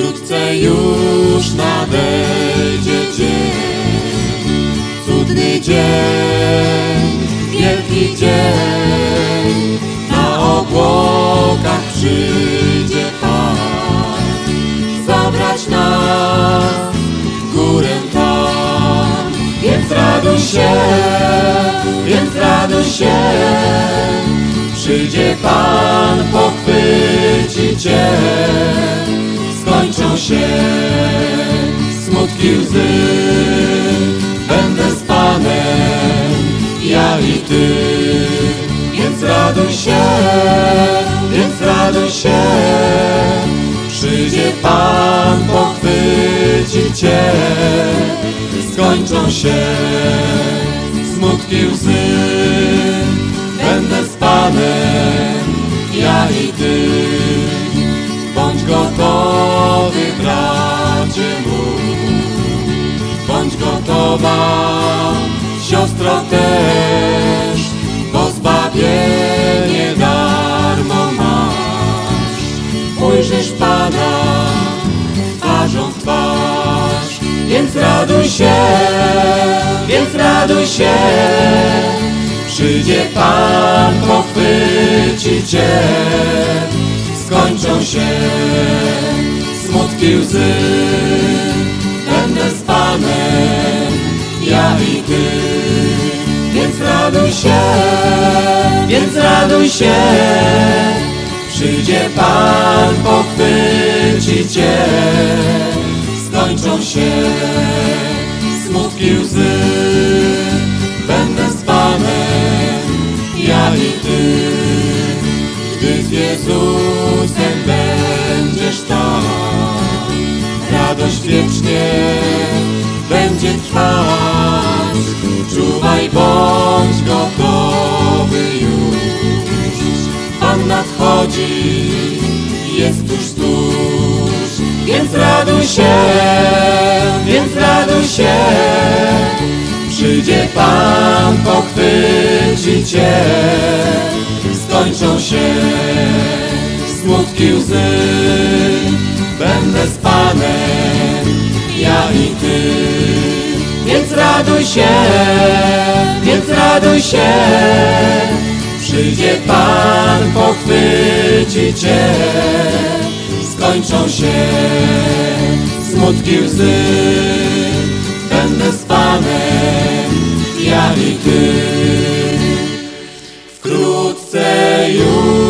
wkrótce już nadejdzie dzień. Cudny dzień, wielki dzień, na obłokach przyjdzie Pan. Zabrać nas górę tam, więc raduj się, więc raduj się. Przyjdzie Pan, łzy. Będę z Panem, ja i Ty, więc raduj się, więc raduj się. Przyjdzie Pan, pochwyci Cię, skończą się smutki łzy. Siostro też, bo zbawienie darmo masz. Ujrzysz Pana twarzą w twarz, więc raduj się, więc raduj się. Przyjdzie Pan, pochwyci Cię, skończą się smutki łzy. Będę z Panem, ja i Ty, się. Przyjdzie Pan, pochwyci Cię, skończą się smutki łzy. Będę z Panem, ja i Ty. Gdy z Jezusem będziesz tam, radość wiecznie będzie trwać. Jest tuż, tuż. Więc raduj się, więc raduj się. Przyjdzie Pan, pochwyci Cię, skończą się smutki łzy. Będę z Panem, ja i Ty. Więc raduj się, więc raduj się. Przyjdzie Pan, pochwyci Cię, skończą się smutki łzy. Będę z Panem, ja i Ty. Wkrótce już.